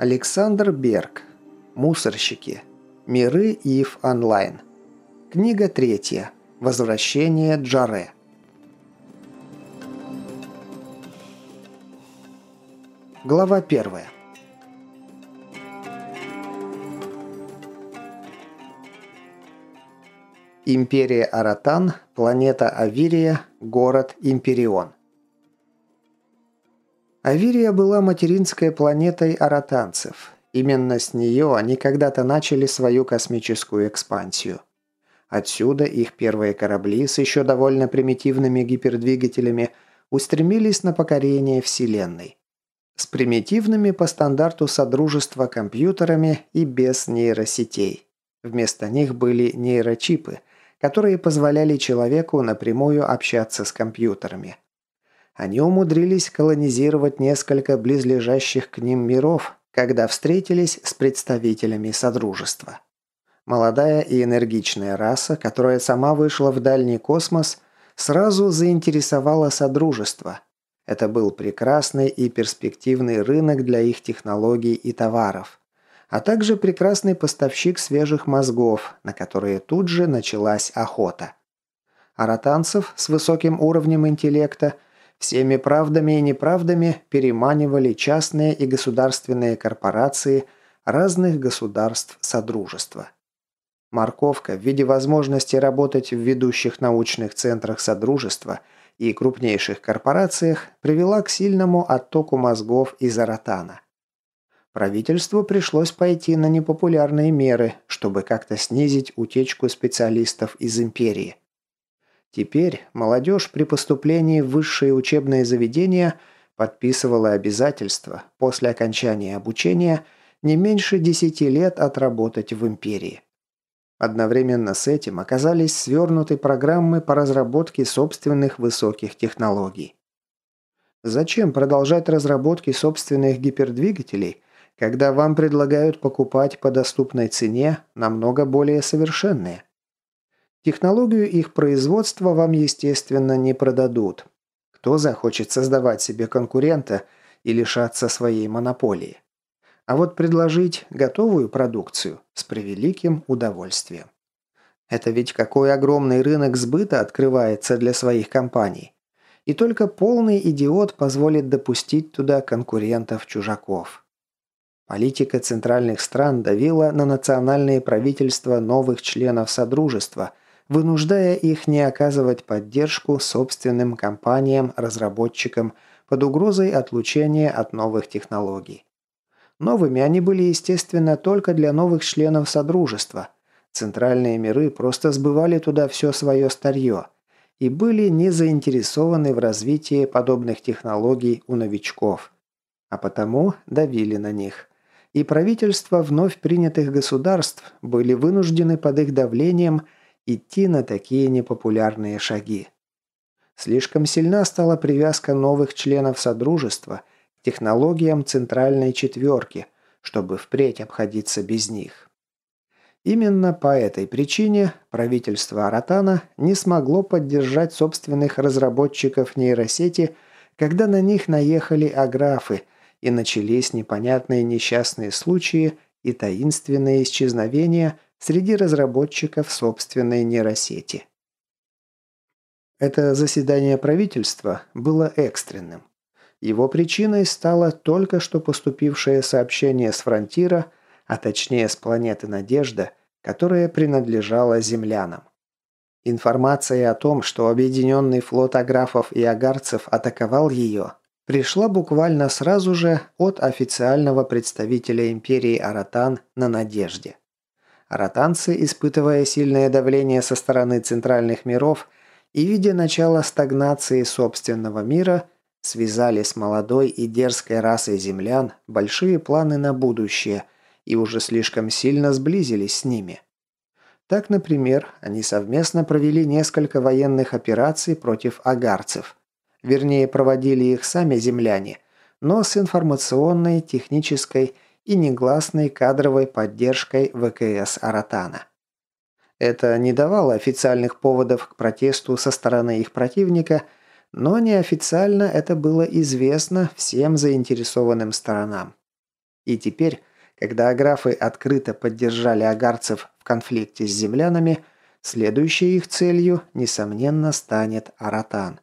Александр Берг. Мусорщики. Миры Ив онлайн. Книга третья. Возвращение Джаре. Глава первая. Империя Аратан, планета Авирия, город Империон. Авирия была материнской планетой аратанцев. Именно с нее они когда-то начали свою космическую экспансию. Отсюда их первые корабли с еще довольно примитивными гипердвигателями устремились на покорение Вселенной. С примитивными по стандарту Содружества компьютерами и без нейросетей. Вместо них были нейрочипы, которые позволяли человеку напрямую общаться с компьютерами. Они умудрились колонизировать несколько близлежащих к ним миров, когда встретились с представителями Содружества. Молодая и энергичная раса, которая сама вышла в дальний космос, сразу заинтересовала Содружество. Это был прекрасный и перспективный рынок для их технологий и товаров а также прекрасный поставщик свежих мозгов, на которые тут же началась охота. Аратанцев с высоким уровнем интеллекта всеми правдами и неправдами переманивали частные и государственные корпорации разных государств Содружества. Морковка в виде возможности работать в ведущих научных центрах Содружества и крупнейших корпорациях привела к сильному оттоку мозгов из Аратана – Правительству пришлось пойти на непопулярные меры, чтобы как-то снизить утечку специалистов из империи. Теперь молодежь при поступлении в высшие учебные заведения подписывала обязательство после окончания обучения не меньше 10 лет отработать в империи. Одновременно с этим оказались свернуты программы по разработке собственных высоких технологий. Зачем продолжать разработки собственных гипердвигателей – когда вам предлагают покупать по доступной цене намного более совершенные. Технологию их производства вам, естественно, не продадут. Кто захочет создавать себе конкурента и лишаться своей монополии? А вот предложить готовую продукцию с превеликим удовольствием. Это ведь какой огромный рынок сбыта открывается для своих компаний. И только полный идиот позволит допустить туда конкурентов-чужаков. Политика центральных стран давила на национальные правительства новых членов Содружества, вынуждая их не оказывать поддержку собственным компаниям-разработчикам под угрозой отлучения от новых технологий. Новыми они были, естественно, только для новых членов Содружества. Центральные миры просто сбывали туда все свое старье и были не заинтересованы в развитии подобных технологий у новичков, а потому давили на них и правительства вновь принятых государств были вынуждены под их давлением идти на такие непопулярные шаги. Слишком сильна стала привязка новых членов Содружества к технологиям Центральной Четверки, чтобы впредь обходиться без них. Именно по этой причине правительство Аратана не смогло поддержать собственных разработчиков нейросети, когда на них наехали аграфы – и начались непонятные несчастные случаи и таинственные исчезновения среди разработчиков собственной нейросети. Это заседание правительства было экстренным. Его причиной стало только что поступившее сообщение с фронтира, а точнее с планеты Надежда, которая принадлежала землянам. Информация о том, что объединенный флот аграфов и агарцев атаковал ее, пришла буквально сразу же от официального представителя империи Аратан на Надежде. Аратанцы, испытывая сильное давление со стороны центральных миров и видя начало стагнации собственного мира, связали с молодой и дерзкой расой землян большие планы на будущее и уже слишком сильно сблизились с ними. Так, например, они совместно провели несколько военных операций против агарцев, Вернее, проводили их сами земляне, но с информационной, технической и негласной кадровой поддержкой ВКС Аратана. Это не давало официальных поводов к протесту со стороны их противника, но неофициально это было известно всем заинтересованным сторонам. И теперь, когда аграфы открыто поддержали агарцев в конфликте с землянами, следующей их целью, несомненно, станет Аратан.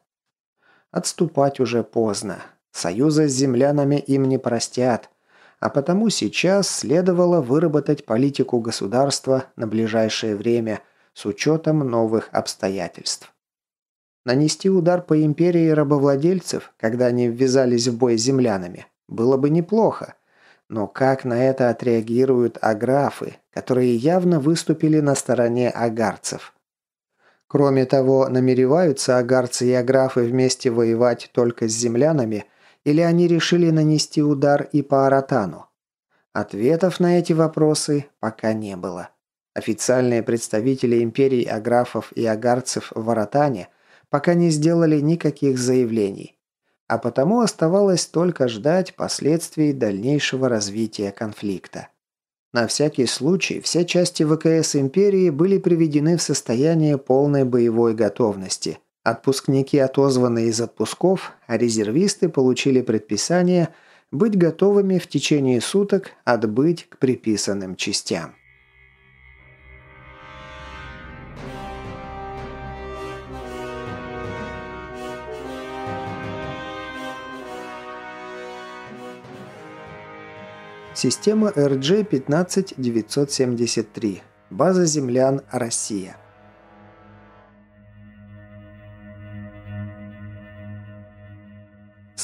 Отступать уже поздно. Союза с землянами им не простят, а потому сейчас следовало выработать политику государства на ближайшее время с учетом новых обстоятельств. Нанести удар по империи рабовладельцев, когда они ввязались в бой с землянами, было бы неплохо. Но как на это отреагируют аграфы, которые явно выступили на стороне агарцев? Кроме того, намереваются агарцы и аграфы вместе воевать только с землянами, или они решили нанести удар и по Аратану? Ответов на эти вопросы пока не было. Официальные представители империй аграфов и агарцев в Аратане пока не сделали никаких заявлений. А потому оставалось только ждать последствий дальнейшего развития конфликта. На всякий случай все части ВКС Империи были приведены в состояние полной боевой готовности. Отпускники отозваны из отпусков, а резервисты получили предписание быть готовыми в течение суток отбыть к приписанным частям. Система RG-15973. База землян «Россия».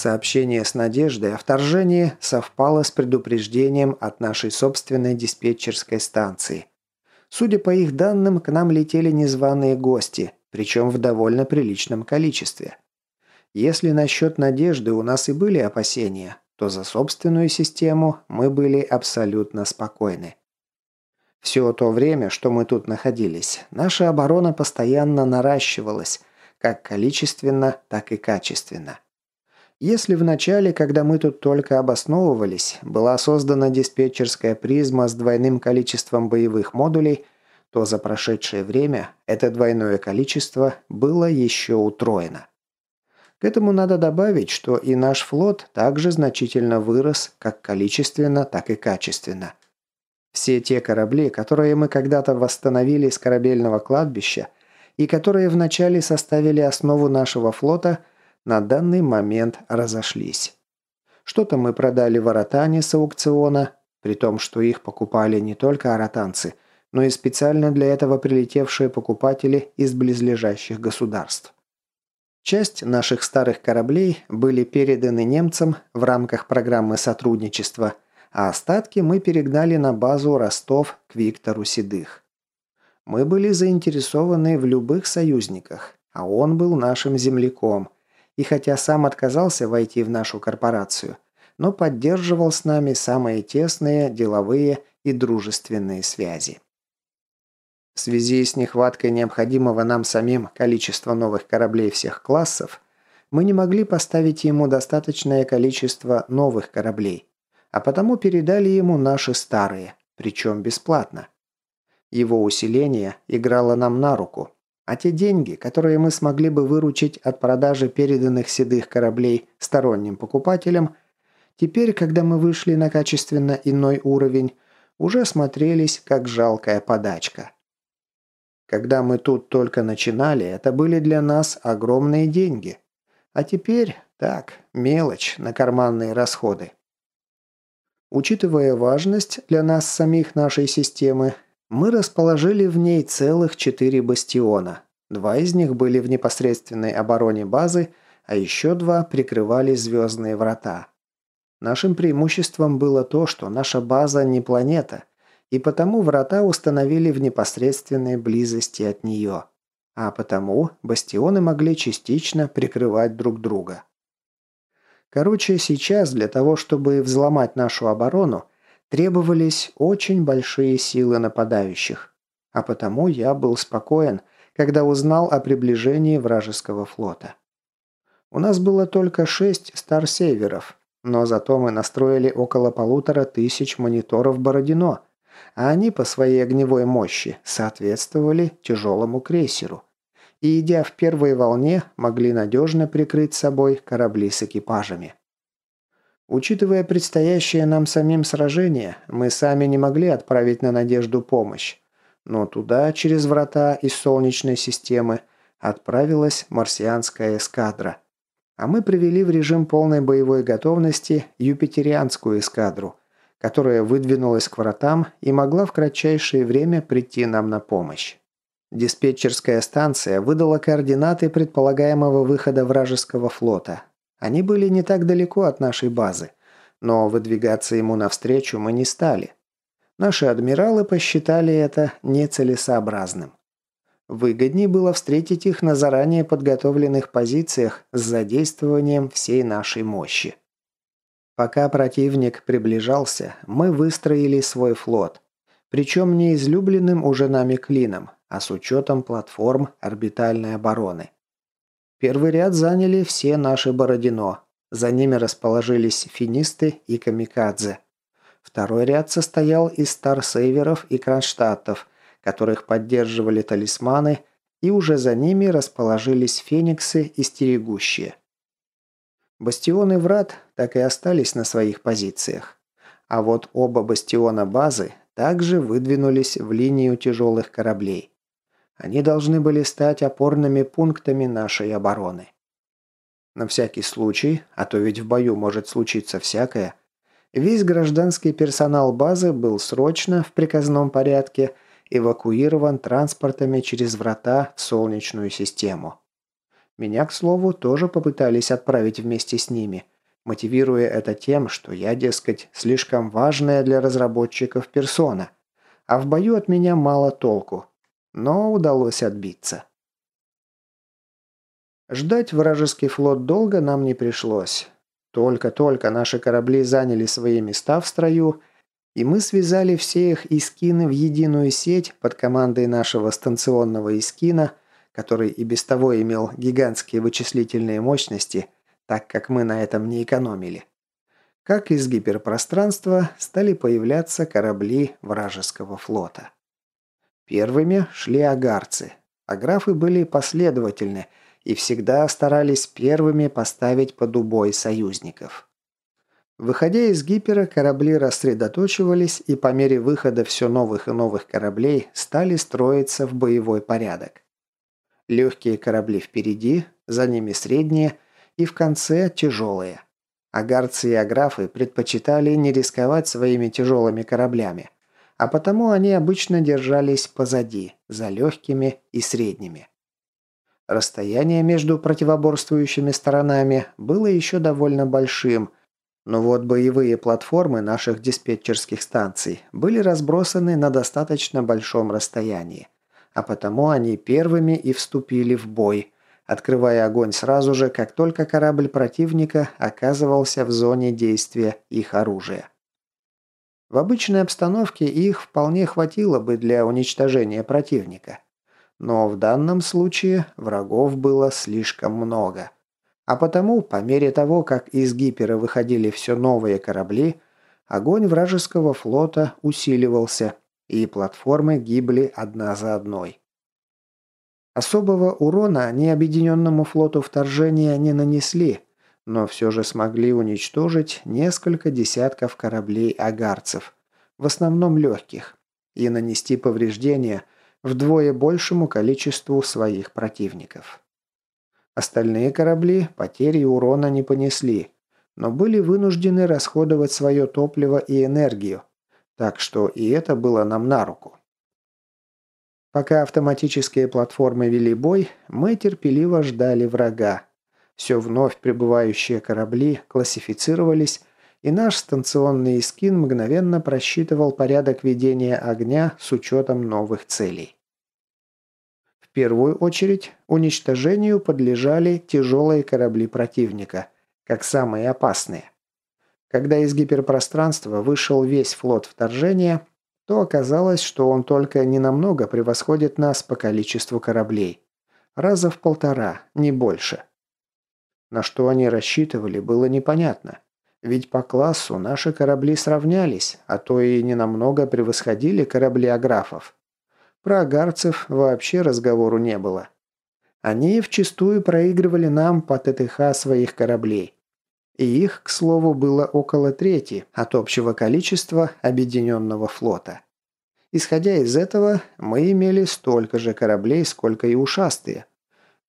Сообщение с надеждой о вторжении совпало с предупреждением от нашей собственной диспетчерской станции. Судя по их данным, к нам летели незваные гости, причем в довольно приличном количестве. Если насчет надежды у нас и были опасения, то за собственную систему мы были абсолютно спокойны. Все то время, что мы тут находились, наша оборона постоянно наращивалась, как количественно, так и качественно. Если в начале, когда мы тут только обосновывались, была создана диспетчерская призма с двойным количеством боевых модулей, то за прошедшее время это двойное количество было еще утроено. К этому надо добавить, что и наш флот также значительно вырос как количественно, так и качественно. Все те корабли, которые мы когда-то восстановили с корабельного кладбища и которые вначале составили основу нашего флота, на данный момент разошлись. Что-то мы продали в Аратане с аукциона, при том, что их покупали не только аратанцы, но и специально для этого прилетевшие покупатели из близлежащих государств. Часть наших старых кораблей были переданы немцам в рамках программы сотрудничества, а остатки мы перегнали на базу Ростов к Виктору Седых. Мы были заинтересованы в любых союзниках, а он был нашим земляком, и хотя сам отказался войти в нашу корпорацию, но поддерживал с нами самые тесные деловые и дружественные связи. В связи с нехваткой необходимого нам самим количества новых кораблей всех классов, мы не могли поставить ему достаточное количество новых кораблей, а потому передали ему наши старые, причем бесплатно. Его усиление играло нам на руку, а те деньги, которые мы смогли бы выручить от продажи переданных седых кораблей сторонним покупателям, теперь, когда мы вышли на качественно иной уровень, уже смотрелись как жалкая подачка. Когда мы тут только начинали, это были для нас огромные деньги. А теперь, так, мелочь на карманные расходы. Учитывая важность для нас самих нашей системы, мы расположили в ней целых четыре бастиона. Два из них были в непосредственной обороне базы, а еще два прикрывали звездные врата. Нашим преимуществом было то, что наша база не планета – и потому врата установили в непосредственной близости от нее. А потому бастионы могли частично прикрывать друг друга. Короче, сейчас для того, чтобы взломать нашу оборону, требовались очень большие силы нападающих. А потому я был спокоен, когда узнал о приближении вражеского флота. У нас было только шесть старсейверов, но зато мы настроили около полутора тысяч мониторов Бородино – а они по своей огневой мощи соответствовали тяжелому крейсеру. И, идя в первой волне, могли надежно прикрыть собой корабли с экипажами. Учитывая предстоящее нам самим сражение, мы сами не могли отправить на Надежду помощь. Но туда, через врата из Солнечной системы, отправилась марсианская эскадра. А мы привели в режим полной боевой готовности юпитерианскую эскадру, которая выдвинулась к вратам и могла в кратчайшее время прийти нам на помощь. Диспетчерская станция выдала координаты предполагаемого выхода вражеского флота, они были не так далеко от нашей базы, но выдвигаться ему навстречу мы не стали. Наши адмиралы посчитали это нецелесообразным. Выгоднее было встретить их на заранее подготовленных позициях с задействованием всей нашей мощи. Пока противник приближался, мы выстроили свой флот. Причем не излюбленным уже нами клином, а с учетом платформ орбитальной обороны. Первый ряд заняли все наши Бородино. За ними расположились финисты и камикадзе. Второй ряд состоял из старсейверов и кронштадтов, которых поддерживали талисманы, и уже за ними расположились фениксы и стерегущие. Бастионы врат так и остались на своих позициях. А вот оба бастиона базы также выдвинулись в линию тяжелых кораблей. Они должны были стать опорными пунктами нашей обороны. На всякий случай, а то ведь в бою может случиться всякое, весь гражданский персонал базы был срочно, в приказном порядке, эвакуирован транспортами через врата в Солнечную систему. Меня, к слову, тоже попытались отправить вместе с ними, мотивируя это тем, что я, дескать, слишком важная для разработчиков персона, а в бою от меня мало толку – но удалось отбиться. Ждать вражеский флот долго нам не пришлось. Только-только наши корабли заняли свои места в строю, и мы связали все их искины в единую сеть под командой нашего станционного искина, который и без того имел гигантские вычислительные мощности, так как мы на этом не экономили. Как из гиперпространства стали появляться корабли вражеского флота. Первыми шли агарцы. Аграфы были последовательны и всегда старались первыми поставить под убой союзников. Выходя из гипера, корабли рассредоточивались и по мере выхода все новых и новых кораблей стали строиться в боевой порядок. Легкие корабли впереди, за ними средние и в конце тяжелые. Агарцы и аграфы предпочитали не рисковать своими тяжелыми кораблями – а потому они обычно держались позади, за легкими и средними. Расстояние между противоборствующими сторонами было еще довольно большим, но вот боевые платформы наших диспетчерских станций были разбросаны на достаточно большом расстоянии, а потому они первыми и вступили в бой, открывая огонь сразу же, как только корабль противника оказывался в зоне действия их оружия. В обычной обстановке их вполне хватило бы для уничтожения противника. Но в данном случае врагов было слишком много. А потому, по мере того, как из гипера выходили все новые корабли, огонь вражеского флота усиливался, и платформы гибли одна за одной. Особого урона они объединенному флоту вторжения не нанесли – но все же смогли уничтожить несколько десятков кораблей агарцев, в основном легких, и нанести повреждения вдвое большему количеству своих противников. Остальные корабли потери и урона не понесли, но были вынуждены расходовать свое топливо и энергию, так что и это было нам на руку. Пока автоматические платформы вели бой, мы терпеливо ждали врага, все вновь прибывающие корабли классифицировались, и наш станционный эскин мгновенно просчитывал порядок ведения огня с учетом новых целей. В первую очередь уничтожению подлежали тяжелые корабли противника, как самые опасные. Когда из гиперпространства вышел весь флот вторжения, то оказалось, что он только ненамного превосходит нас по количеству кораблей. Раза в полтора, не больше. На что они рассчитывали, было непонятно. Ведь по классу наши корабли сравнялись, а то и ненамного превосходили корабли аграфов. Про агарцев вообще разговору не было. Они вчастую проигрывали нам по ТТХ своих кораблей. И их, к слову, было около трети от общего количества объединенного флота. Исходя из этого, мы имели столько же кораблей, сколько и ушастые.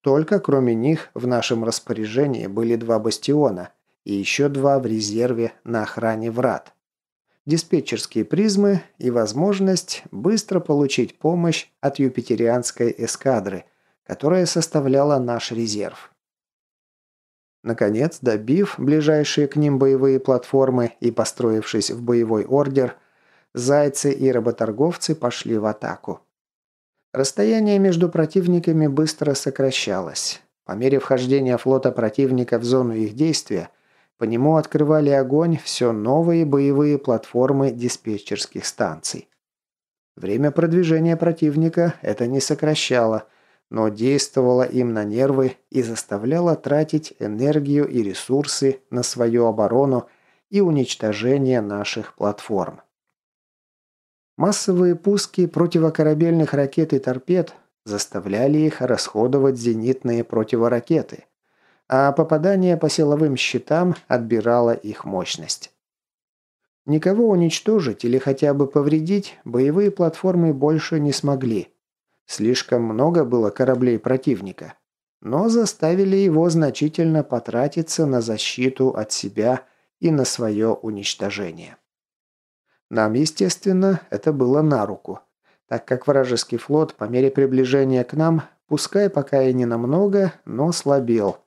Только кроме них в нашем распоряжении были два бастиона и еще два в резерве на охране врат. Диспетчерские призмы и возможность быстро получить помощь от юпитерианской эскадры, которая составляла наш резерв. Наконец, добив ближайшие к ним боевые платформы и построившись в боевой ордер, зайцы и работорговцы пошли в атаку. Расстояние между противниками быстро сокращалось. По мере вхождения флота противника в зону их действия, по нему открывали огонь все новые боевые платформы диспетчерских станций. Время продвижения противника это не сокращало, но действовало им на нервы и заставляло тратить энергию и ресурсы на свою оборону и уничтожение наших платформ. Массовые пуски противокорабельных ракет и торпед заставляли их расходовать зенитные противоракеты, а попадание по силовым щитам отбирало их мощность. Никого уничтожить или хотя бы повредить боевые платформы больше не смогли. Слишком много было кораблей противника, но заставили его значительно потратиться на защиту от себя и на свое уничтожение. Нам, естественно, это было на руку, так как вражеский флот по мере приближения к нам, пускай пока и не намного, но слабел.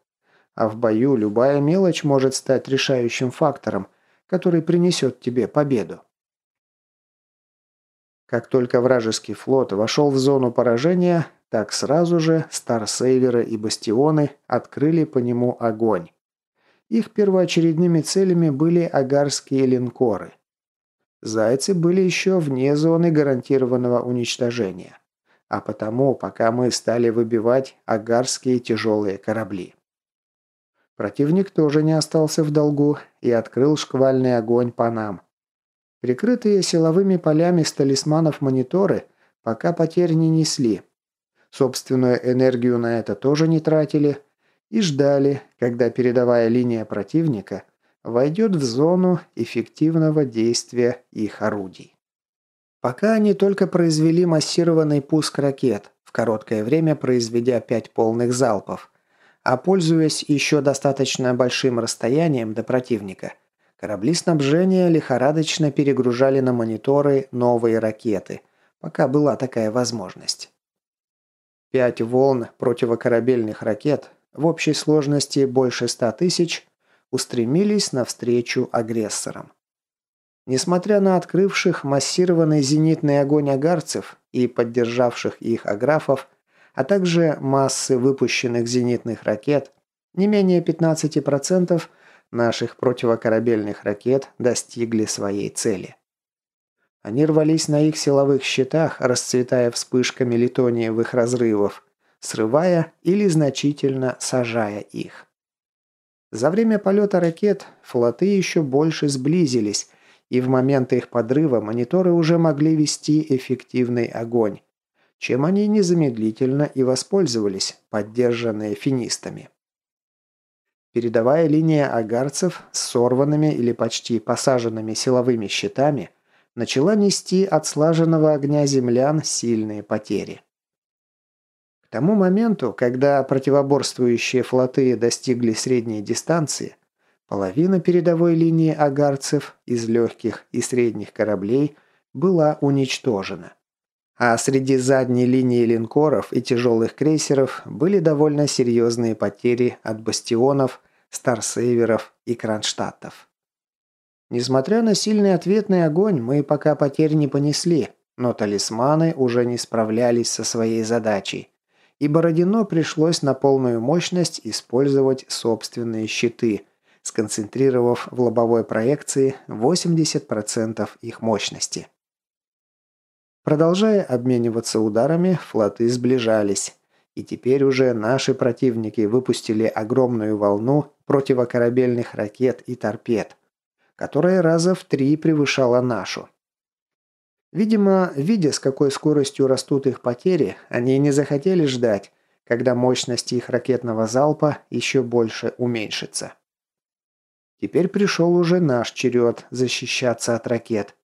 А в бою любая мелочь может стать решающим фактором, который принесет тебе победу. Как только вражеский флот вошел в зону поражения, так сразу же Старсейверы и Бастионы открыли по нему огонь. Их первоочередными целями были агарские линкоры – Зайцы были еще вне зоны гарантированного уничтожения. А потому, пока мы стали выбивать агарские тяжелые корабли. Противник тоже не остался в долгу и открыл шквальный огонь по нам. Прикрытые силовыми полями с талисманов мониторы пока потерь не несли. Собственную энергию на это тоже не тратили и ждали, когда передовая линия противника – войдет в зону эффективного действия их орудий. Пока они только произвели массированный пуск ракет, в короткое время произведя пять полных залпов, а пользуясь еще достаточно большим расстоянием до противника, корабли снабжения лихорадочно перегружали на мониторы новые ракеты, пока была такая возможность. Пять волн противокорабельных ракет в общей сложности больше 100 тысяч устремились навстречу агрессорам. Несмотря на открывших массированный зенитный огонь агарцев и поддержавших их аграфов, а также массы выпущенных зенитных ракет, не менее 15% наших противокорабельных ракет достигли своей цели. Они рвались на их силовых щитах, расцветая вспышками литониевых разрывов, срывая или значительно сажая их. За время полета ракет флоты еще больше сблизились, и в момент их подрыва мониторы уже могли вести эффективный огонь, чем они незамедлительно и воспользовались, поддержанные финистами. Передовая линия агарцев с сорванными или почти посаженными силовыми щитами начала нести от слаженного огня землян сильные потери тому моменту, когда противоборствующие флоты достигли средней дистанции, половина передовой линии агарцев из легких и средних кораблей была уничтожена. А среди задней линии линкоров и тяжелых крейсеров были довольно серьезные потери от бастионов, старсейверов и кронштадтов. Несмотря на сильный ответный огонь, мы пока потерь не понесли, но талисманы уже не справлялись со своей задачей и Бородино пришлось на полную мощность использовать собственные щиты, сконцентрировав в лобовой проекции 80% их мощности. Продолжая обмениваться ударами, флоты сближались, и теперь уже наши противники выпустили огромную волну противокорабельных ракет и торпед, которая раза в три превышала нашу. Видимо, видя, с какой скоростью растут их потери, они не захотели ждать, когда мощность их ракетного залпа еще больше уменьшится. Теперь пришел уже наш черед защищаться от ракет.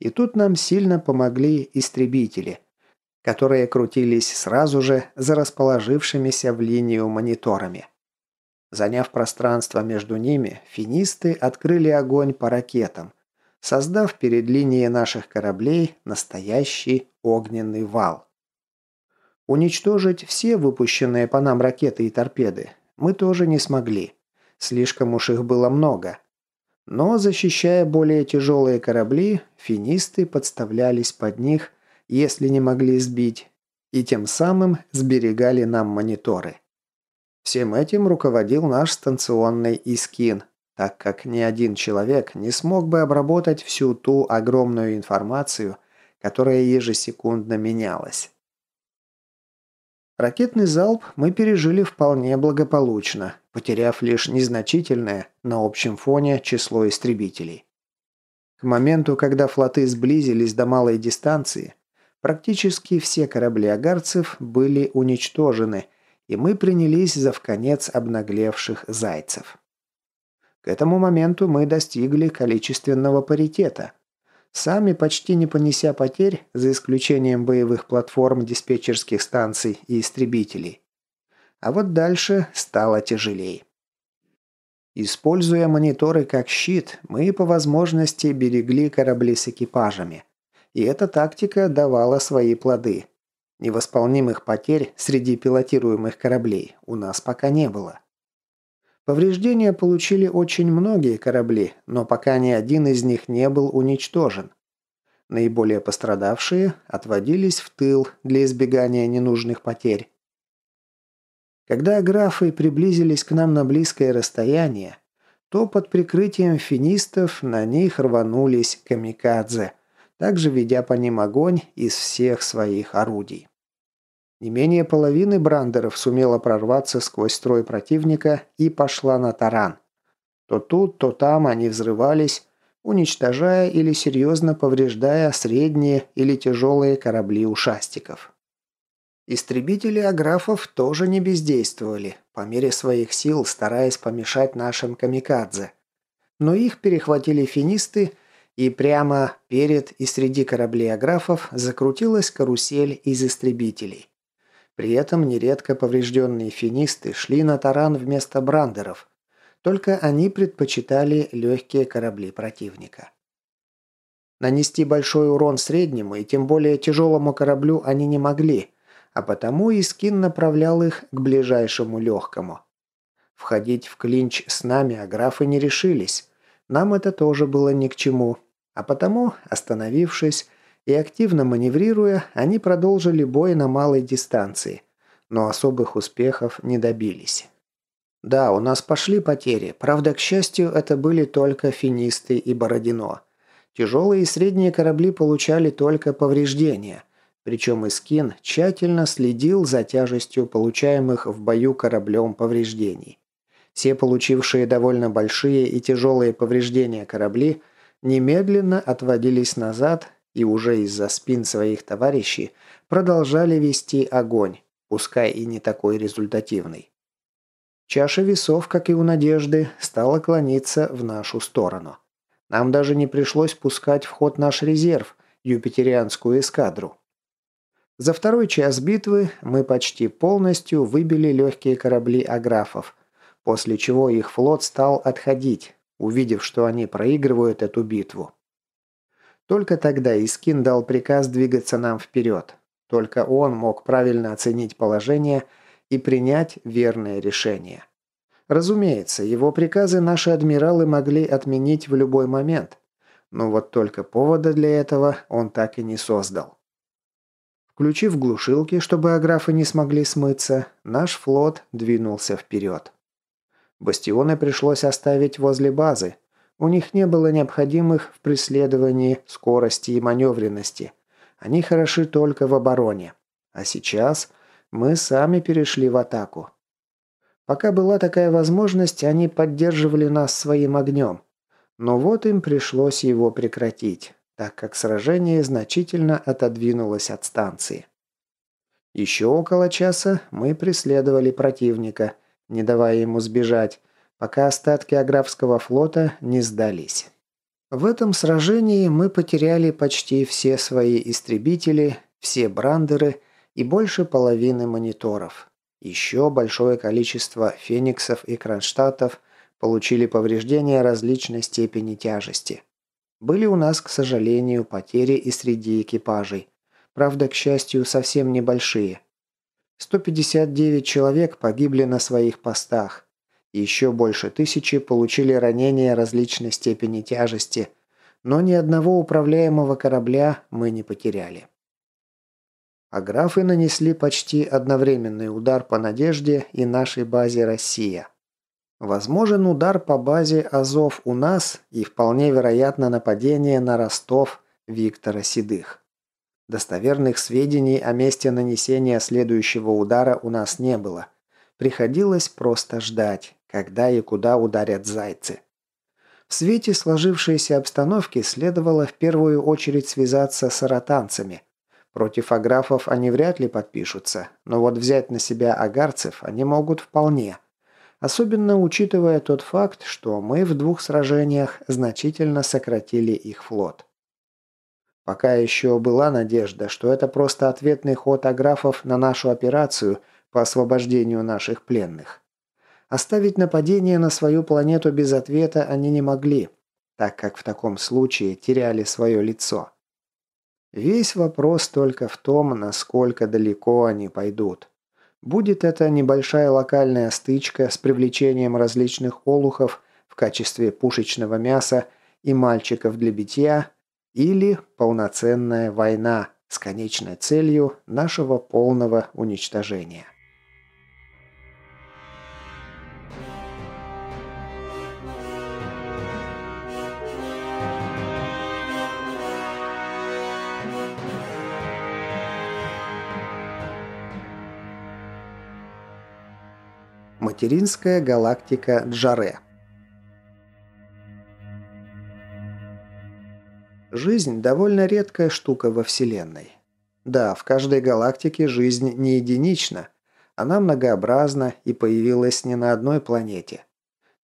И тут нам сильно помогли истребители, которые крутились сразу же за расположившимися в линию мониторами. Заняв пространство между ними, финисты открыли огонь по ракетам, создав перед линией наших кораблей настоящий огненный вал. Уничтожить все выпущенные по нам ракеты и торпеды мы тоже не смогли. Слишком уж их было много. Но, защищая более тяжелые корабли, финисты подставлялись под них, если не могли сбить, и тем самым сберегали нам мониторы. Всем этим руководил наш станционный Искин, так как ни один человек не смог бы обработать всю ту огромную информацию, которая ежесекундно менялась. Ракетный залп мы пережили вполне благополучно, потеряв лишь незначительное на общем фоне число истребителей. К моменту, когда флоты сблизились до малой дистанции, практически все корабли агарцев были уничтожены, и мы принялись за вконец обнаглевших зайцев. К этому моменту мы достигли количественного паритета – сами почти не понеся потерь, за исключением боевых платформ диспетчерских станций и истребителей. А вот дальше стало тяжелей. Используя мониторы как щит, мы по возможности берегли корабли с экипажами. И эта тактика давала свои плоды. Невосполнимых потерь среди пилотируемых кораблей у нас пока не было. Повреждения получили очень многие корабли, но пока ни один из них не был уничтожен. Наиболее пострадавшие отводились в тыл для избегания ненужных потерь. Когда графы приблизились к нам на близкое расстояние, то под прикрытием финистов на них рванулись камикадзе, также ведя по ним огонь из всех своих орудий. Не менее половины брандеров сумела прорваться сквозь строй противника и пошла на таран. То тут, то там они взрывались, уничтожая или серьезно повреждая средние или тяжелые корабли ушастиков. Истребители аграфов тоже не бездействовали, по мере своих сил стараясь помешать нашим камикадзе. Но их перехватили финисты, и прямо перед и среди кораблей аграфов закрутилась карусель из истребителей. При этом нередко поврежденные финисты шли на таран вместо брандеров, только они предпочитали легкие корабли противника. Нанести большой урон среднему и тем более тяжелому кораблю они не могли, а потому Искин направлял их к ближайшему легкому. Входить в клинч с нами аграфы не решились. Нам это тоже было ни к чему. А потому, остановившись, и активно маневрируя, они продолжили бой на малой дистанции, но особых успехов не добились. Да, у нас пошли потери, правда, к счастью, это были только финисты и Бородино. Тяжелые и средние корабли получали только повреждения, причем Искин тщательно следил за тяжестью получаемых в бою кораблем повреждений. Все получившие довольно большие и тяжелые повреждения корабли немедленно отводились назад и уже из-за спин своих товарищей продолжали вести огонь, пускай и не такой результативный. Чаша весов, как и у Надежды, стала клониться в нашу сторону. Нам даже не пришлось пускать в ход наш резерв, юпитерианскую эскадру. За второй час битвы мы почти полностью выбили легкие корабли аграфов, после чего их флот стал отходить, увидев, что они проигрывают эту битву. Только тогда Искин дал приказ двигаться нам вперед. Только он мог правильно оценить положение и принять верное решение. Разумеется, его приказы наши адмиралы могли отменить в любой момент. Но вот только повода для этого он так и не создал. Включив глушилки, чтобы аграфы не смогли смыться, наш флот двинулся вперед. Бастионы пришлось оставить возле базы, у них не было необходимых в преследовании скорости и маневренности. Они хороши только в обороне. А сейчас мы сами перешли в атаку. Пока была такая возможность, они поддерживали нас своим огнем. Но вот им пришлось его прекратить, так как сражение значительно отодвинулось от станции. Еще около часа мы преследовали противника, не давая ему сбежать, пока остатки Аграфского флота не сдались. В этом сражении мы потеряли почти все свои истребители, все брандеры и больше половины мониторов. Еще большое количество фениксов и кронштадтов получили повреждения различной степени тяжести. Были у нас, к сожалению, потери и среди экипажей. Правда, к счастью, совсем небольшие. 159 человек погибли на своих постах. Еще больше тысячи получили ранения различной степени тяжести, но ни одного управляемого корабля мы не потеряли. А графы нанесли почти одновременный удар по «Надежде» и нашей базе «Россия». Возможен удар по базе Азов у нас и вполне вероятно нападение на Ростов Виктора Седых. Достоверных сведений о месте нанесения следующего удара у нас не было. Приходилось просто ждать, когда и куда ударят зайцы. В свете сложившейся обстановки следовало в первую очередь связаться с аратанцами. Против аграфов они вряд ли подпишутся, но вот взять на себя агарцев они могут вполне – Особенно учитывая тот факт, что мы в двух сражениях значительно сократили их флот. Пока еще была надежда, что это просто ответный ход аграфов на нашу операцию по освобождению наших пленных. Оставить нападение на свою планету без ответа они не могли, так как в таком случае теряли свое лицо. Весь вопрос только в том, насколько далеко они пойдут. Будет это небольшая локальная стычка с привлечением различных олухов в качестве пушечного мяса и мальчиков для битья, или полноценная война с конечной целью нашего полного уничтожения. Материнская галактика Джаре. Жизнь – довольно редкая штука во Вселенной. Да, в каждой галактике жизнь не единична. Она многообразна и появилась не на одной планете.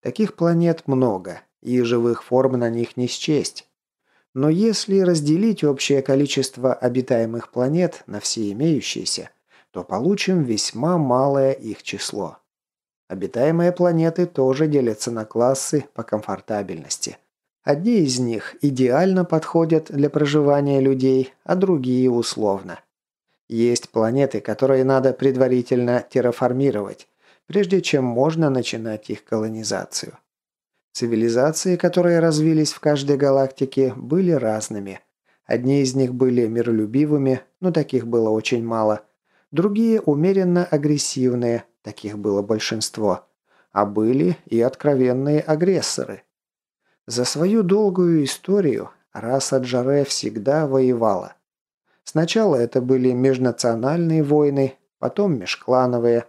Таких планет много, и живых форм на них не счесть. Но если разделить общее количество обитаемых планет на все имеющиеся, то получим весьма малое их число. Обитаемые планеты тоже делятся на классы по комфортабельности. Одни из них идеально подходят для проживания людей, а другие условно. Есть планеты, которые надо предварительно терраформировать, прежде чем можно начинать их колонизацию. Цивилизации, которые развились в каждой галактике, были разными. Одни из них были миролюбивыми, но таких было очень мало. Другие умеренно агрессивные, таких было большинство, а были и откровенные агрессоры. За свою долгую историю раса Джаре всегда воевала. Сначала это были межнациональные войны, потом межклановые.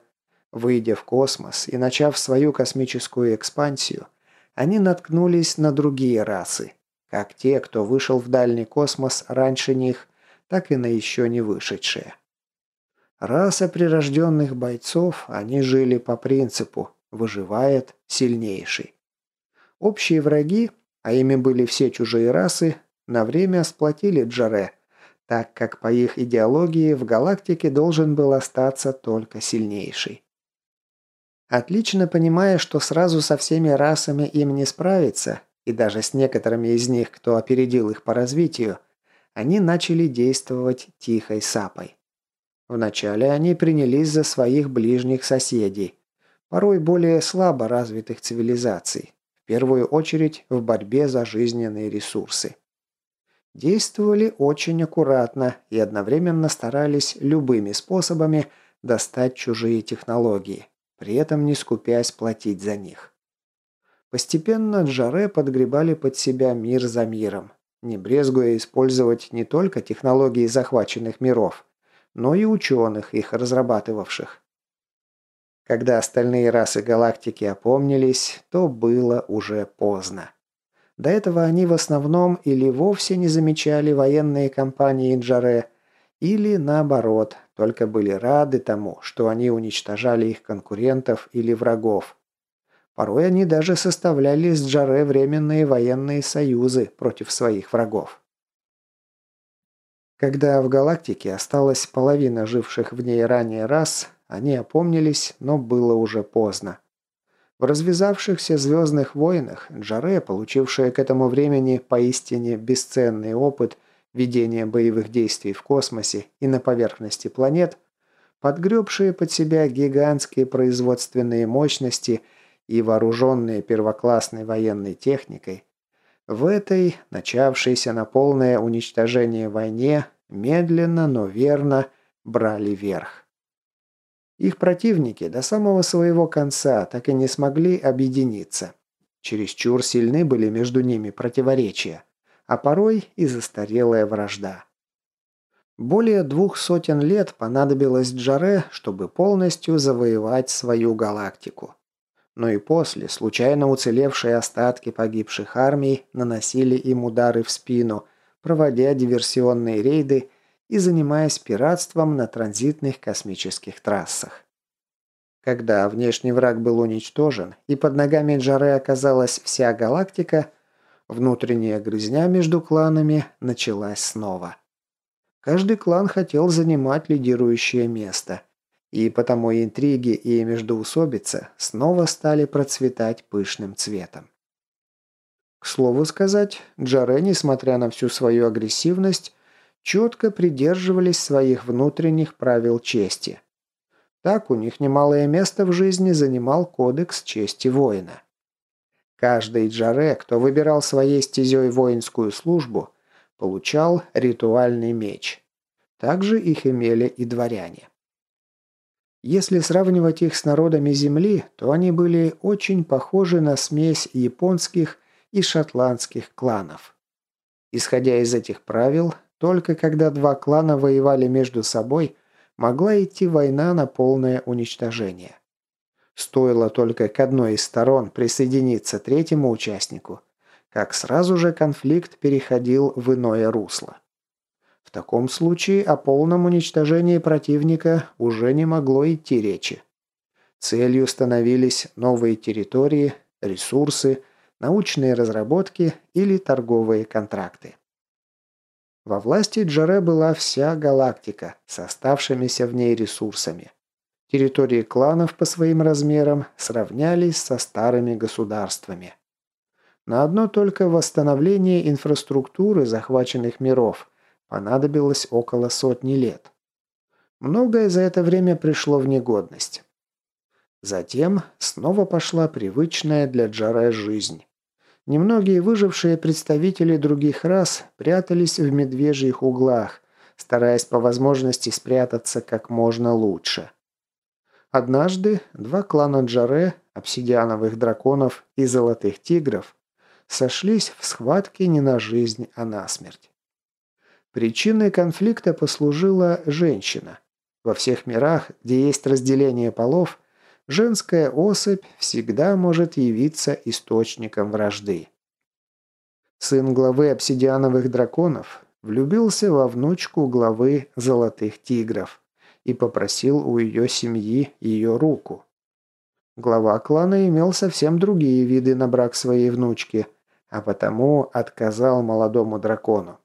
Выйдя в космос и начав свою космическую экспансию, они наткнулись на другие расы, как те, кто вышел в дальний космос раньше них, так и на еще не вышедшие. Раса прирожденных бойцов, они жили по принципу «выживает сильнейший». Общие враги, а ими были все чужие расы, на время сплотили Джаре, так как по их идеологии в галактике должен был остаться только сильнейший. Отлично понимая, что сразу со всеми расами им не справиться, и даже с некоторыми из них, кто опередил их по развитию, они начали действовать тихой сапой. Вначале они принялись за своих ближних соседей, порой более слабо развитых цивилизаций, в первую очередь в борьбе за жизненные ресурсы. Действовали очень аккуратно и одновременно старались любыми способами достать чужие технологии, при этом не скупясь платить за них. Постепенно Джаре подгребали под себя мир за миром, не брезгуя использовать не только технологии захваченных миров – но и ученых, их разрабатывавших. Когда остальные расы галактики опомнились, то было уже поздно. До этого они в основном или вовсе не замечали военные кампании Джаре, или наоборот, только были рады тому, что они уничтожали их конкурентов или врагов. Порой они даже составляли с Джаре временные военные союзы против своих врагов. Когда в галактике осталась половина живших в ней ранее рас, они опомнились, но было уже поздно. В развязавшихся «Звездных войнах» Джаре, получившая к этому времени поистине бесценный опыт ведения боевых действий в космосе и на поверхности планет, подгребшие под себя гигантские производственные мощности и вооруженные первоклассной военной техникой, в этой, начавшейся на полное уничтожение войне, медленно, но верно брали верх. Их противники до самого своего конца так и не смогли объединиться. Чересчур сильны были между ними противоречия, а порой и застарелая вражда. Более двух сотен лет понадобилось Джаре, чтобы полностью завоевать свою галактику но и после случайно уцелевшие остатки погибших армий наносили им удары в спину, проводя диверсионные рейды и занимаясь пиратством на транзитных космических трассах. Когда внешний враг был уничтожен и под ногами Джары оказалась вся галактика, внутренняя грызня между кланами началась снова. Каждый клан хотел занимать лидирующее место – и потому интриги и междоусобица снова стали процветать пышным цветом. К слову сказать, Джаре, несмотря на всю свою агрессивность, четко придерживались своих внутренних правил чести. Так у них немалое место в жизни занимал кодекс чести воина. Каждый Джаре, кто выбирал своей стезей воинскую службу, получал ритуальный меч. Также их имели и дворяне. Если сравнивать их с народами Земли, то они были очень похожи на смесь японских и шотландских кланов. Исходя из этих правил, только когда два клана воевали между собой, могла идти война на полное уничтожение. Стоило только к одной из сторон присоединиться третьему участнику, как сразу же конфликт переходил в иное русло. В таком случае о полном уничтожении противника уже не могло идти речи. Целью становились новые территории, ресурсы, научные разработки или торговые контракты. Во власти Джаре была вся галактика с оставшимися в ней ресурсами. Территории кланов по своим размерам сравнялись со старыми государствами. На одно только восстановление инфраструктуры захваченных миров понадобилось около сотни лет. Многое за это время пришло в негодность. Затем снова пошла привычная для Джаре жизнь. Немногие выжившие представители других рас прятались в медвежьих углах, стараясь по возможности спрятаться как можно лучше. Однажды два клана Джаре, обсидиановых драконов и золотых тигров, сошлись в схватке не на жизнь, а на смерть. Причиной конфликта послужила женщина. Во всех мирах, где есть разделение полов, женская особь всегда может явиться источником вражды. Сын главы обсидиановых драконов влюбился во внучку главы золотых тигров и попросил у ее семьи ее руку. Глава клана имел совсем другие виды на брак своей внучки, а потому отказал молодому дракону.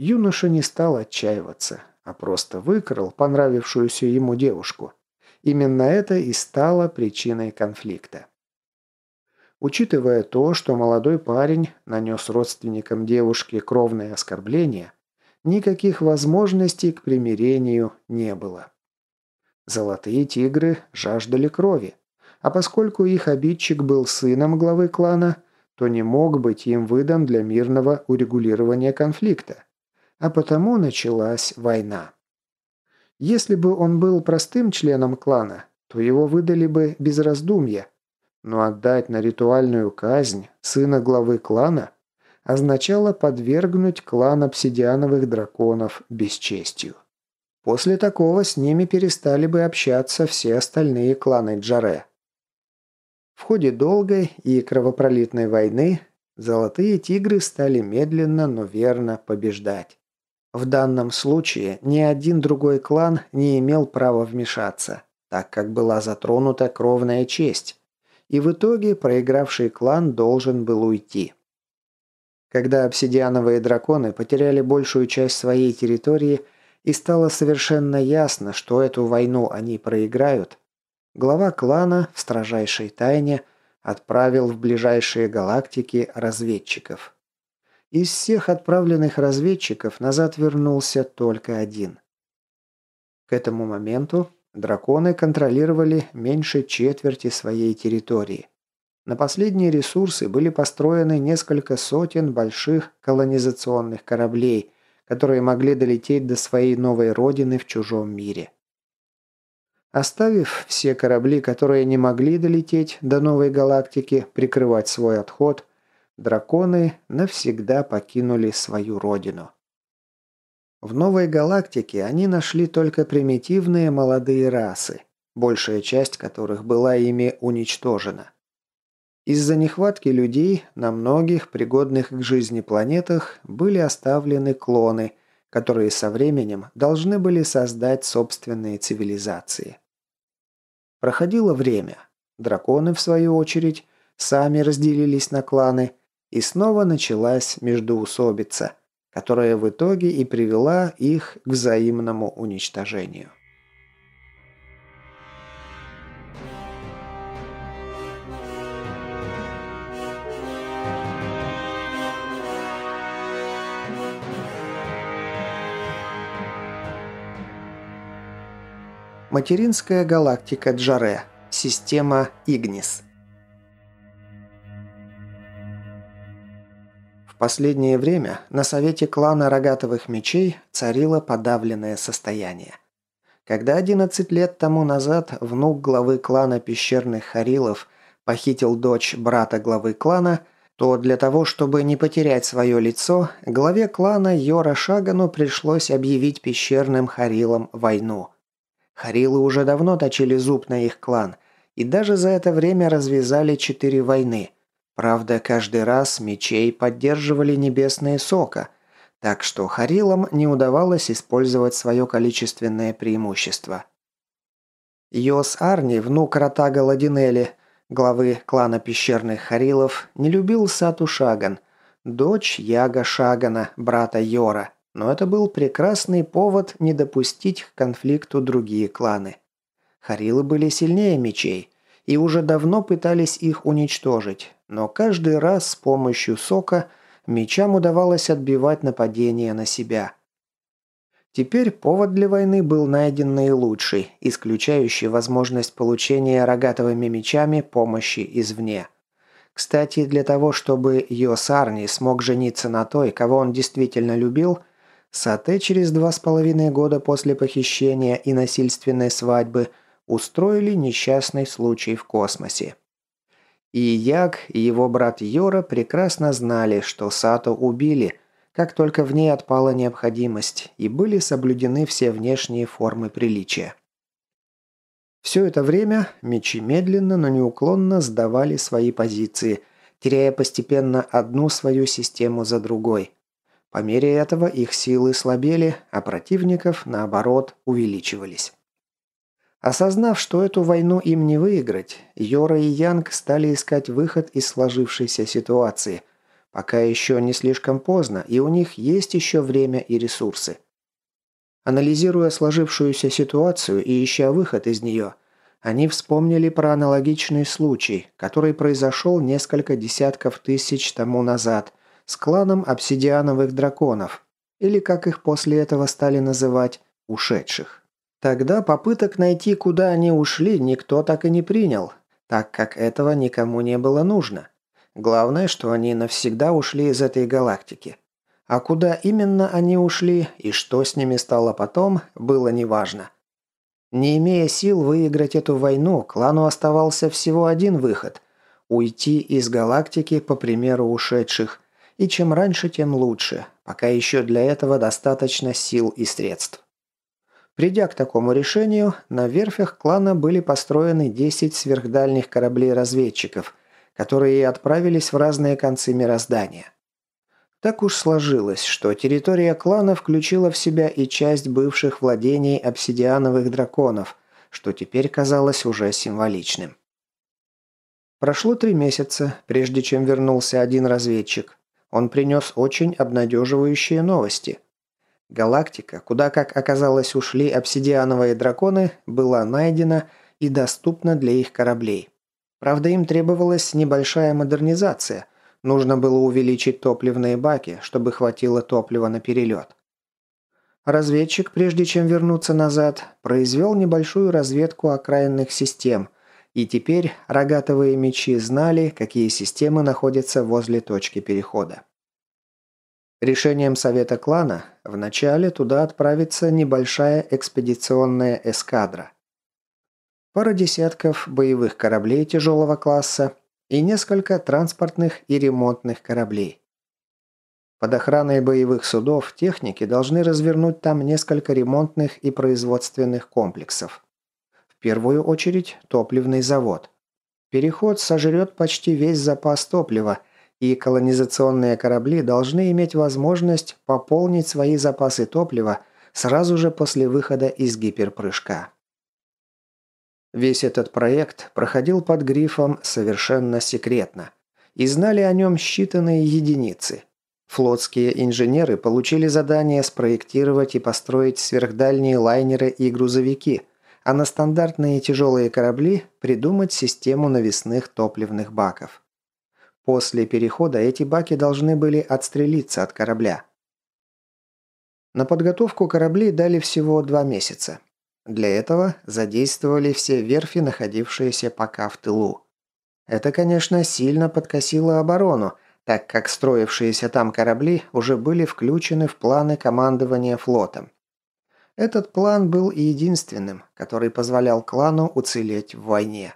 Юноша не стал отчаиваться, а просто выкрал понравившуюся ему девушку. Именно это и стало причиной конфликта. Учитывая то, что молодой парень нанес родственникам девушки кровное оскорбление, никаких возможностей к примирению не было. Золотые тигры жаждали крови, а поскольку их обидчик был сыном главы клана, то не мог быть им выдан для мирного урегулирования конфликта а потому началась война. Если бы он был простым членом клана, то его выдали бы без раздумья, но отдать на ритуальную казнь сына главы клана означало подвергнуть клан обсидиановых драконов бесчестью. После такого с ними перестали бы общаться все остальные кланы Джаре. В ходе долгой и кровопролитной войны золотые тигры стали медленно, но верно побеждать. В данном случае ни один другой клан не имел права вмешаться, так как была затронута кровная честь, и в итоге проигравший клан должен был уйти. Когда обсидиановые драконы потеряли большую часть своей территории и стало совершенно ясно, что эту войну они проиграют, глава клана в строжайшей тайне отправил в ближайшие галактики разведчиков. Из всех отправленных разведчиков назад вернулся только один. К этому моменту драконы контролировали меньше четверти своей территории. На последние ресурсы были построены несколько сотен больших колонизационных кораблей, которые могли долететь до своей новой родины в чужом мире. Оставив все корабли, которые не могли долететь до новой галактики, прикрывать свой отход, драконы навсегда покинули свою родину. В новой галактике они нашли только примитивные молодые расы, большая часть которых была ими уничтожена. Из-за нехватки людей на многих пригодных к жизни планетах были оставлены клоны, которые со временем должны были создать собственные цивилизации. Проходило время. Драконы, в свою очередь, сами разделились на кланы, и снова началась междоусобица, которая в итоге и привела их к взаимному уничтожению. Материнская галактика Джаре. Система Игнис. Последнее время на совете клана Рогатовых Мечей царило подавленное состояние. Когда 11 лет тому назад внук главы клана Пещерных Харилов похитил дочь брата главы клана, то для того, чтобы не потерять свое лицо, главе клана Йора Шагану пришлось объявить Пещерным Харилам войну. Харилы уже давно точили зуб на их клан, и даже за это время развязали четыре войны – Правда, каждый раз мечей поддерживали небесные сока, так что Харилам не удавалось использовать свое количественное преимущество. Йос Арни, внук Ратага Ладинели, главы клана пещерных Харилов, не любил Сату Шаган, дочь Яга Шагана, брата Йора, но это был прекрасный повод не допустить к конфликту другие кланы. Харилы были сильнее мечей и уже давно пытались их уничтожить, но каждый раз с помощью сока мечам удавалось отбивать нападение на себя. Теперь повод для войны был найден наилучший, исключающий возможность получения рогатовыми мечами помощи извне. Кстати, для того, чтобы Йосарни смог жениться на той, кого он действительно любил, Сате через два с половиной года после похищения и насильственной свадьбы устроили несчастный случай в космосе. И Як, и его брат Йора прекрасно знали, что Сато убили, как только в ней отпала необходимость, и были соблюдены все внешние формы приличия. Все это время мечи медленно, но неуклонно сдавали свои позиции, теряя постепенно одну свою систему за другой. По мере этого их силы слабели, а противников, наоборот, увеличивались. Осознав, что эту войну им не выиграть, Йора и Янг стали искать выход из сложившейся ситуации. Пока еще не слишком поздно, и у них есть еще время и ресурсы. Анализируя сложившуюся ситуацию и ища выход из нее, они вспомнили про аналогичный случай, который произошел несколько десятков тысяч тому назад с кланом обсидиановых драконов, или как их после этого стали называть, ушедших. Тогда попыток найти, куда они ушли, никто так и не принял, так как этого никому не было нужно. Главное, что они навсегда ушли из этой галактики. А куда именно они ушли и что с ними стало потом, было неважно. Не имея сил выиграть эту войну, клану оставался всего один выход – уйти из галактики по примеру ушедших, и чем раньше, тем лучше, пока еще для этого достаточно сил и средств. Придя к такому решению, на верфях клана были построены 10 сверхдальних кораблей-разведчиков, которые отправились в разные концы мироздания. Так уж сложилось, что территория клана включила в себя и часть бывших владений обсидиановых драконов, что теперь казалось уже символичным. Прошло три месяца, прежде чем вернулся один разведчик. Он принес очень обнадеживающие новости. Галактика, куда, как оказалось, ушли обсидиановые драконы, была найдена и доступна для их кораблей. Правда, им требовалась небольшая модернизация. Нужно было увеличить топливные баки, чтобы хватило топлива на перелет. Разведчик, прежде чем вернуться назад, произвел небольшую разведку окраинных систем, и теперь рогатовые мечи знали, какие системы находятся возле точки перехода. Решением совета клана вначале туда отправится небольшая экспедиционная эскадра. Пара десятков боевых кораблей тяжелого класса и несколько транспортных и ремонтных кораблей. Под охраной боевых судов техники должны развернуть там несколько ремонтных и производственных комплексов. В первую очередь топливный завод. Переход сожрет почти весь запас топлива, и колонизационные корабли должны иметь возможность пополнить свои запасы топлива сразу же после выхода из гиперпрыжка. Весь этот проект проходил под грифом «совершенно секретно», и знали о нем считанные единицы. Флотские инженеры получили задание спроектировать и построить сверхдальние лайнеры и грузовики, а на стандартные тяжелые корабли придумать систему навесных топливных баков. После перехода эти баки должны были отстрелиться от корабля. На подготовку кораблей дали всего два месяца. Для этого задействовали все верфи, находившиеся пока в тылу. Это, конечно, сильно подкосило оборону, так как строившиеся там корабли уже были включены в планы командования флотом. Этот план был единственным, который позволял клану уцелеть в войне.